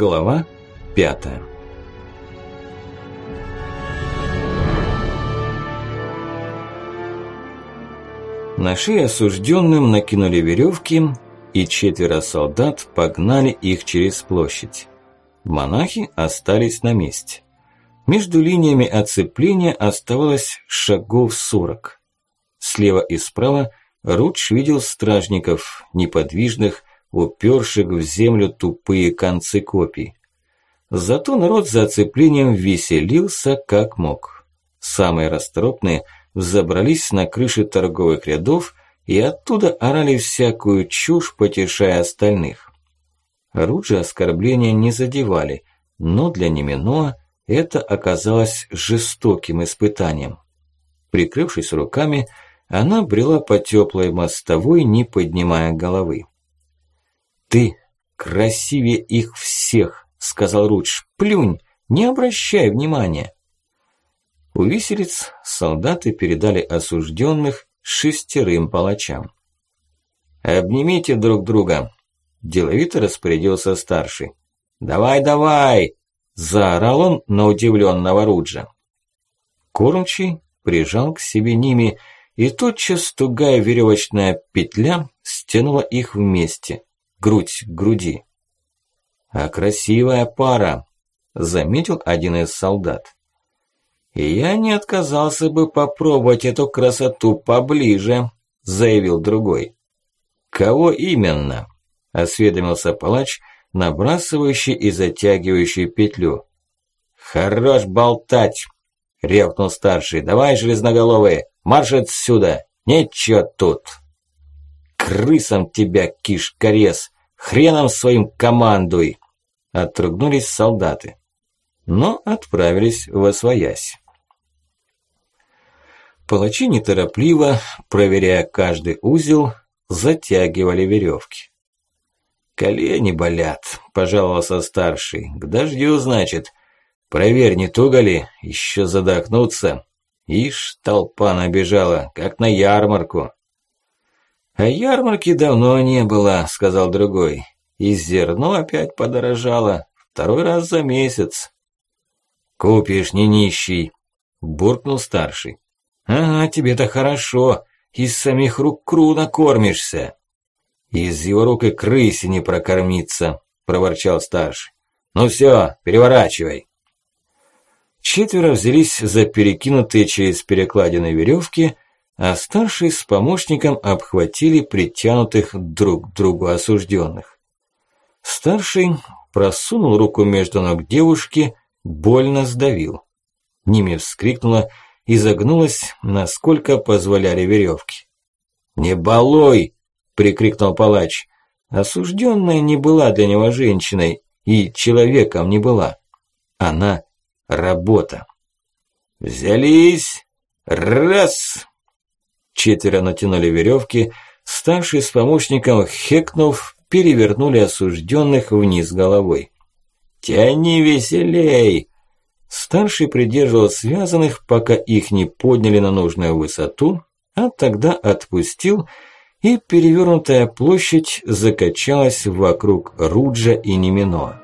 Глава пятая На шеи осужденным накинули веревки, и четверо солдат погнали их через площадь. Монахи остались на месте. Между линиями оцепления оставалось шагов сорок. Слева и справа Рудж видел стражников, неподвижных, уперших в землю тупые концы копий. Зато народ за оцеплением веселился как мог. Самые расторопные взобрались на крыши торговых рядов и оттуда орали всякую чушь, потешая остальных. Руджи оскорбления не задевали, но для Неминоа это оказалось жестоким испытанием. Прикрывшись руками, она брела по теплой мостовой, не поднимая головы. «Ты красивее их всех!» – сказал Рудж. «Плюнь, не обращай внимания!» У виселиц солдаты передали осужденных шестерым палачам. «Обнимите друг друга!» – деловито распорядился старший. «Давай, давай!» – заорал он на удивленного Руджа. Кормчий прижал к себе ними, и тотчас тугая веревочная петля стянула их вместе, грудь к груди. «А красивая пара», – заметил один из солдат. «И я не отказался бы попробовать эту красоту поближе», – заявил другой. «Кого именно?» – осведомился палач, набрасывающий и затягивающий петлю. «Хорош болтать!» – рявкнул старший. «Давай, железноголовые, марш отсюда! Нечего тут!» «Крысам тебя, кишкорез! Хреном своим командуй!» Отругнулись солдаты, но отправились в освоясь. Палачи неторопливо, проверяя каждый узел, затягивали веревки. «Колени болят», – пожаловался старший. «К дождю, значит. Проверь, не туго ли? Еще задохнуться». Ишь, толпа набежала, как на ярмарку. «А ярмарки давно не было», – сказал другой. «И зерно опять подорожало. Второй раз за месяц». «Купишь, не нищий», – буркнул старший. «Ага, тебе-то хорошо. Из самих рук кру накормишься». «Из его рук и крысе не прокормиться», – проворчал старший. «Ну все, переворачивай». Четверо взялись за перекинутые через перекладины веревки, а старший с помощником обхватили притянутых друг к другу осужденных. Старший просунул руку между ног девушки, больно сдавил. Ними вскрикнула и загнулась, насколько позволяли веревки. «Не балуй!» прикрикнул палач. Осужденная не была для него женщиной и человеком не была. Она – работа. «Взялись! Раз!» Четверо натянули веревки, старший с помощником, хекнув, перевернули осужденных вниз головой. «Тяни веселей!» Старший придерживал связанных, пока их не подняли на нужную высоту, а тогда отпустил – и перевернутая площадь закачалась вокруг Руджа и Немино.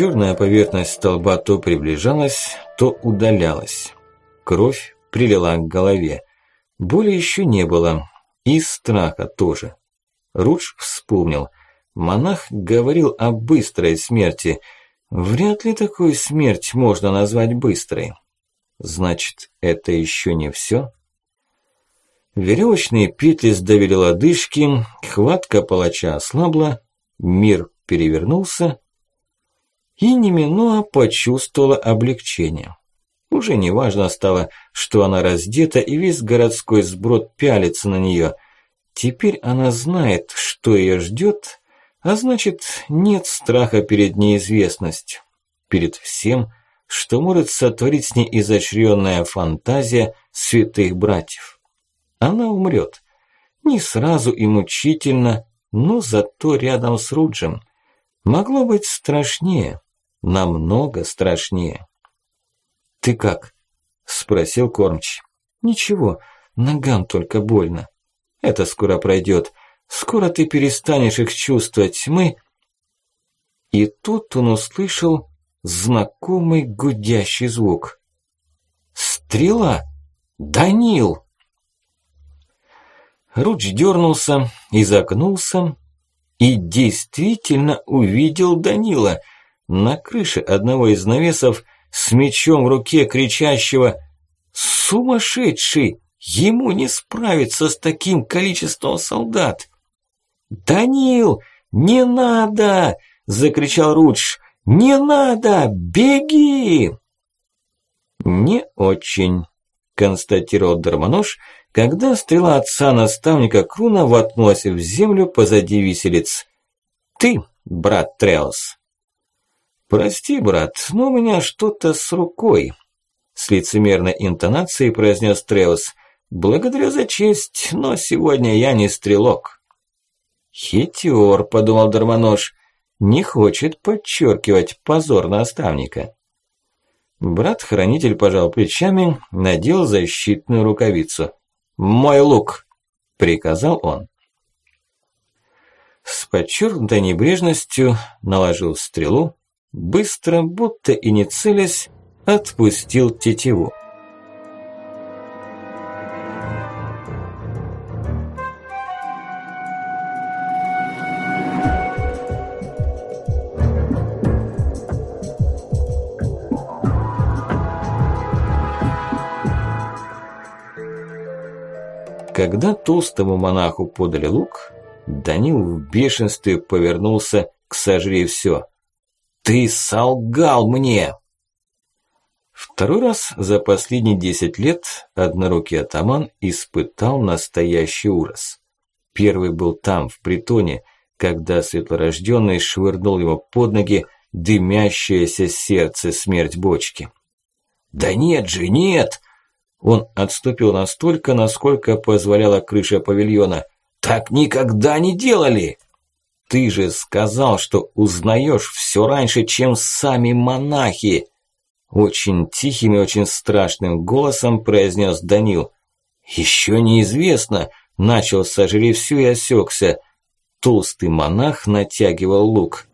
Черная поверхность столба то приближалась, то удалялась. Кровь прилила к голове. Боли еще не было. И страха тоже. Рудж вспомнил. Монах говорил о быстрой смерти. Вряд ли такую смерть можно назвать быстрой. Значит, это еще не все? Веревочные петли сдавили лодыжки, хватка палача ослабла, мир перевернулся, и неминуемо почувствовала облегчение. Уже не важно стало, что она раздета и весь городской сброд пялится на нее. Теперь она знает, что ее ждет, а значит, нет страха перед неизвестностью, перед всем, что может сотворить с ней изощренная фантазия святых братьев. Она умрет. Не сразу и мучительно, но зато рядом с Руджем. Могло быть страшнее, намного страшнее. «Ты как?» – спросил Кормч. «Ничего, ногам только больно. Это скоро пройдет. Скоро ты перестанешь их чувствовать. Мы...» И тут он услышал знакомый гудящий звук. «Стрела! Данил!» Руч дернулся, изогнулся и действительно увидел Данила на крыше одного из навесов с мечом в руке кричащего «Сумасшедший! Ему не справиться с таким количеством солдат!» «Данил, не надо!» – закричал Рудж. «Не надо! Беги!» «Не очень», – констатировал Дармонож, когда стрела отца-наставника Круна воткнулась в землю позади виселиц. «Ты, брат Треос!» «Прости, брат, но у меня что-то с рукой», – с лицемерной интонацией произнес Треос. «Благодарю за честь, но сегодня я не стрелок». «Хитер», – подумал Дармонож, – «не хочет подчеркивать позор наставника». Брат-хранитель пожал плечами, надел защитную рукавицу. «Мой лук!» – приказал он. С подчеркнутой небрежностью наложил стрелу, быстро, будто и не целясь, отпустил тетиву. Когда толстому монаху подали лук, Данил в бешенстве повернулся к сожри все. «Ты солгал мне!» Второй раз за последние десять лет однорукий атаман испытал настоящий ужас. Первый был там, в притоне, когда светлорожденный швырнул ему под ноги дымящееся сердце смерть бочки. «Да нет же, нет!» Он отступил настолько, насколько позволяла крыша павильона. «Так никогда не делали!» «Ты же сказал, что узнаешь все раньше, чем сами монахи!» Очень тихим и очень страшным голосом произнес Данил. «Еще неизвестно!» – начал сожри всю и осекся. Толстый монах натягивал лук.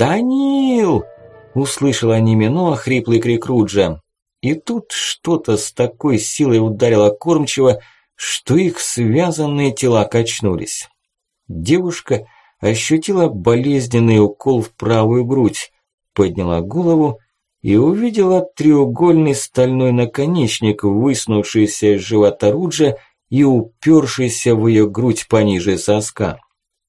«Данил!» – услышала Нимино хриплый крик Руджа. И тут что-то с такой силой ударило кормчиво, что их связанные тела качнулись. Девушка ощутила болезненный укол в правую грудь, подняла голову и увидела треугольный стальной наконечник, высунувшийся из живота Руджа и упершийся в ее грудь пониже соска.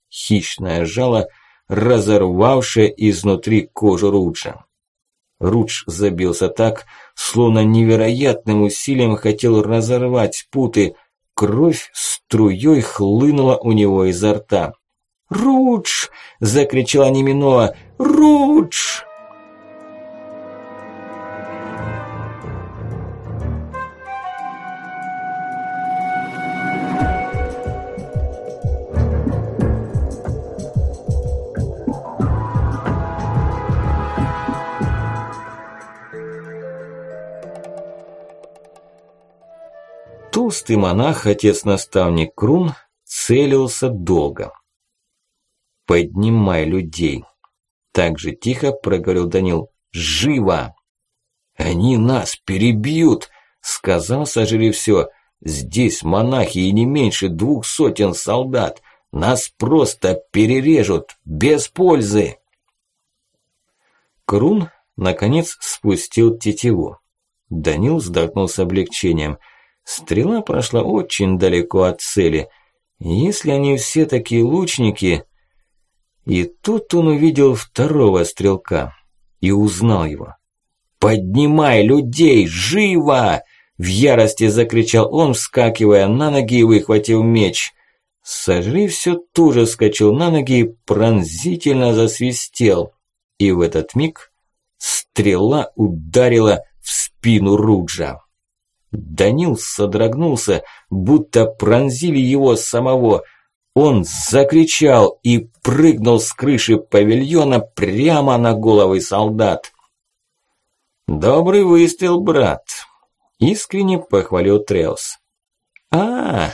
Хищное жало – разорвавшая изнутри кожу Руджа. Рудж забился так, словно невероятным усилием хотел разорвать путы. Кровь струей хлынула у него изо рта. «Рудж!» – закричала Неминоа. «Рудж!» Толстый монах, отец-наставник Крун, целился долго. «Поднимай людей!» Так же тихо проговорил Данил. «Живо!» «Они нас перебьют!» Сказал, сожри все. «Здесь монахи и не меньше двух сотен солдат. Нас просто перережут, без пользы!» Крун, наконец, спустил тетиву. Данил вздохнул с облегчением – Стрела прошла очень далеко от цели. Если они все такие лучники... И тут он увидел второго стрелка и узнал его. «Поднимай людей! Живо!» – В ярости закричал он, вскакивая на ноги и выхватив меч. Сожри все тоже скачал на ноги и пронзительно засвистел. И в этот миг стрела ударила в спину Руджа. Данил содрогнулся, будто пронзили его самого. Он закричал и прыгнул с крыши павильона прямо на головы солдат. «Добрый выстрел, брат!» – искренне похвалил Треус. а,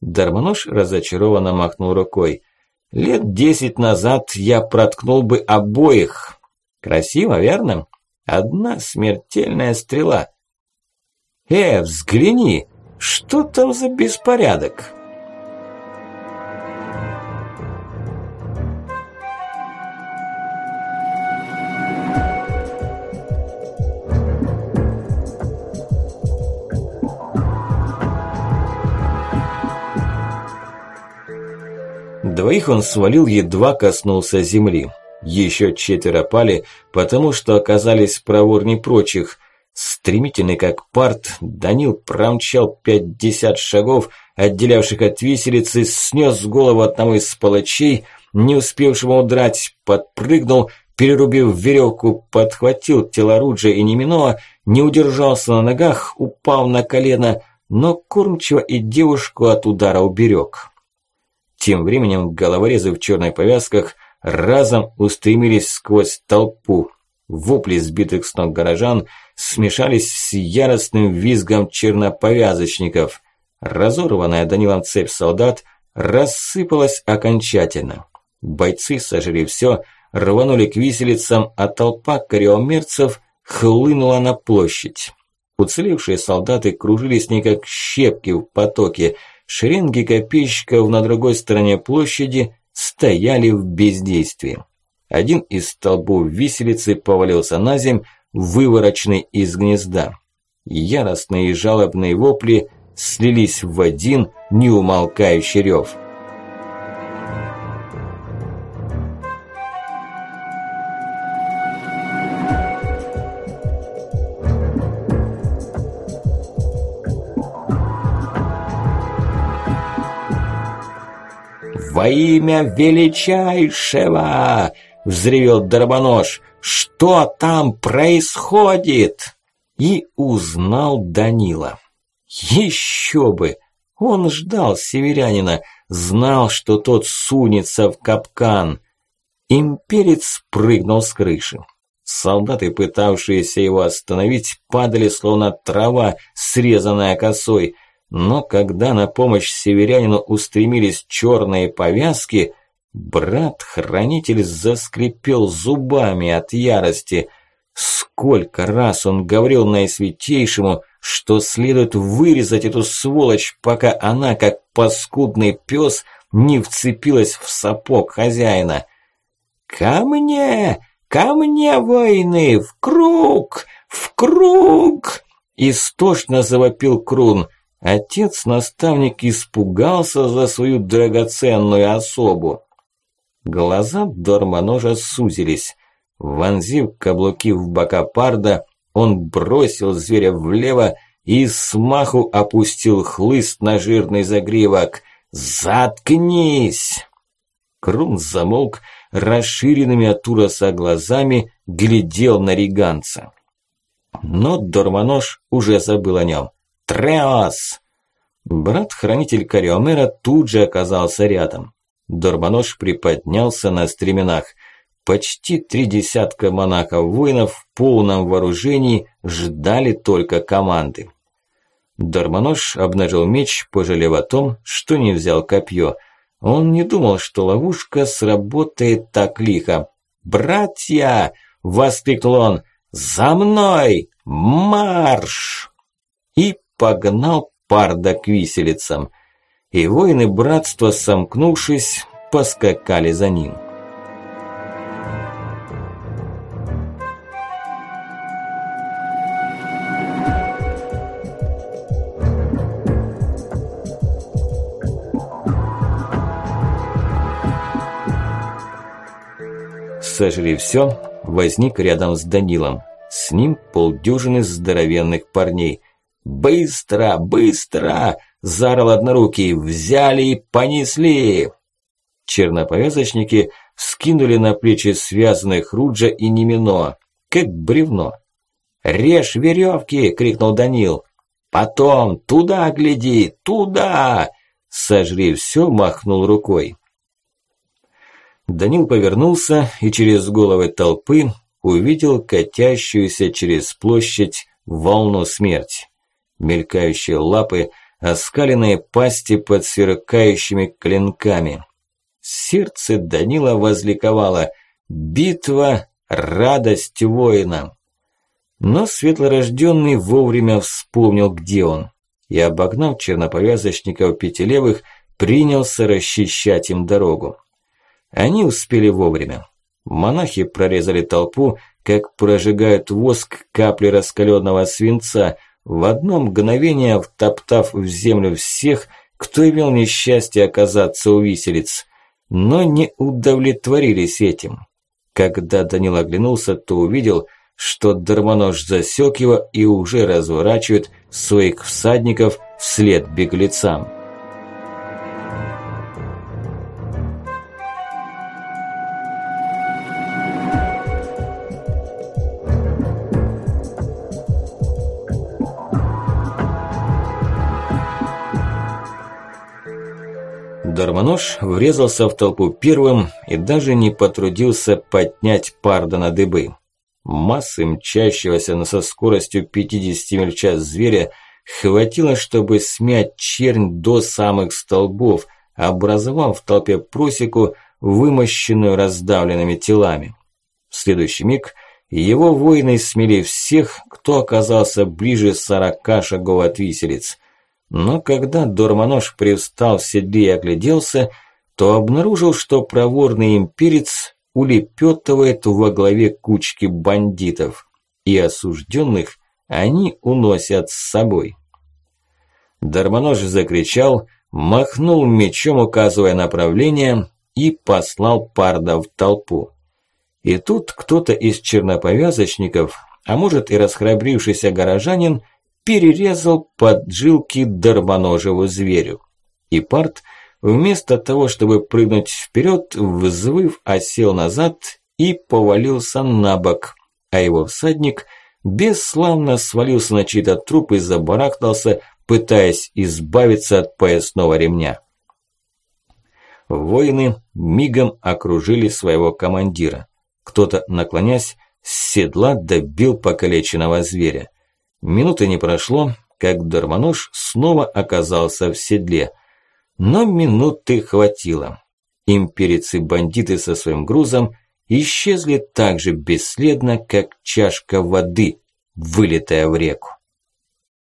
Дармонож разочарованно махнул рукой. «Лет десять назад я проткнул бы обоих. Красиво, верно? Одна смертельная стрела. Э, взгляни, что там за беспорядок?» Двоих он свалил, едва коснулся земли. Еще четверо пали, потому что оказались проворней прочих. Стремительный как парт, Данил промчал пятьдесят шагов, отделявших от виселицы, снес голову одному из палачей, не успевшего удрать, подпрыгнул, перерубив веревку, подхватил тело Руджа и Неминоа, не удержался на ногах, упал на колено, но кормчиво и девушку от удара уберег. Тем временем головорезы в черных повязках разом устремились сквозь толпу. Вопли сбитых с ног горожан смешались с яростным визгом черноповязочников. Разорванная Данилом цепь солдат рассыпалась окончательно. Бойцы сожгли все, рванули к виселицам, а толпа кариомерцев хлынула на площадь. Уцелевшие солдаты кружились не как щепки в потоке – Шеренги копейщиков на другой стороне площади стояли в бездействии. Один из столбов виселицы повалился на земь, вывороченный из гнезда. Яростные и жалобные вопли слились в один неумолкающий рев. «Во имя величайшего!» – взревел Дарбонож. «Что там происходит?» И узнал Данила. Еще бы! Он ждал северянина, знал, что тот сунется в капкан. Имперец прыгнул с крыши. Солдаты, пытавшиеся его остановить, падали, словно трава, срезанная косой. Но когда на помощь северянину устремились черные повязки, брат-хранитель заскрипел зубами от ярости. Сколько раз он говорил наисвятейшему, что следует вырезать эту сволочь, пока она, как паскудный пес, не вцепилась в сапог хозяина. «Ко мне! Ко мне, воины! В круг! В круг!» Истошно завопил Крун – Отец-наставник испугался за свою драгоценную особу. Глаза Дормоножа сузились. Вонзив каблуки в бока парда, он бросил зверя влево и смаху опустил хлыст на жирный загривок. «Заткнись!» Крун замолк, расширенными от ужаса глазами глядел на риганца. Но Дормонож уже забыл о нем. Треос!» Брат-хранитель Кариомера тут же оказался рядом. Дорбанош приподнялся на стременах. Почти три десятка монахов-воинов в полном вооружении ждали только команды. Дормонош обнажил меч, пожалев о том, что не взял копье. Он не думал, что ловушка сработает так лихо. «Братья!» – воскликнул он. «За мной! Марш!» И погнал парда к виселицам. И воины братства, сомкнувшись, поскакали за ним. Сожри все, возник рядом с Данилом. С ним полдюжины здоровенных парней – «Быстро, быстро!» – заорал однорукий. «Взяли и понесли!» Черноповязочники скинули на плечи связанных Руджа и Немино, как бревно. «Режь веревки!» – крикнул Данил. «Потом! Туда гляди! Туда!» Сожри все, махнул рукой. Данил повернулся и через головы толпы увидел катящуюся через площадь волну смерти. Мелькающие лапы, оскаленные пасти под сверкающими клинками. Сердце Данила возликовало. Битва – радость воина. Но светлорожденный вовремя вспомнил, где он. И, обогнав черноповязочников пятилевых, принялся расчищать им дорогу. Они успели вовремя. Монахи прорезали толпу, как прожигают воск капли раскаленного свинца, в одно мгновение втоптав в землю всех, кто имел несчастье оказаться у виселиц, но не удовлетворились этим. Когда Данил оглянулся, то увидел, что Дармонож засек его и уже разворачивает своих всадников вслед беглецам. Дармонож врезался в толпу первым и даже не потрудился поднять парда на дыбы. Массы мчащегося со скоростью 50 миль в час зверя хватило, чтобы смять чернь до самых столбов, образовав в толпе просеку, вымощенную раздавленными телами. В следующий миг его воины смели всех, кто оказался ближе сорока шагов от виселиц. Но когда Дормонож привстал в седле и огляделся, то обнаружил, что проворный имперец улепетывает во главе кучки бандитов, и осужденных они уносят с собой. Дармонож закричал, махнул мечом, указывая направление, и послал парда в толпу. И тут кто-то из черноповязочников, а может и расхрабрившийся горожанин, перерезал поджилки дармоножеву зверю. И парт, вместо того, чтобы прыгнуть вперед, взвыв, осел назад и повалился на бок, а его всадник бесславно свалился на чей-то труп и забарахтался, пытаясь избавиться от поясного ремня. Воины мигом окружили своего командира. Кто-то, наклонясь, с седла добил покалеченного зверя. Минуты не прошло, как Дармонож снова оказался в седле. Но минуты хватило. Империцы-бандиты со своим грузом исчезли так же бесследно, как чашка воды, вылетая в реку.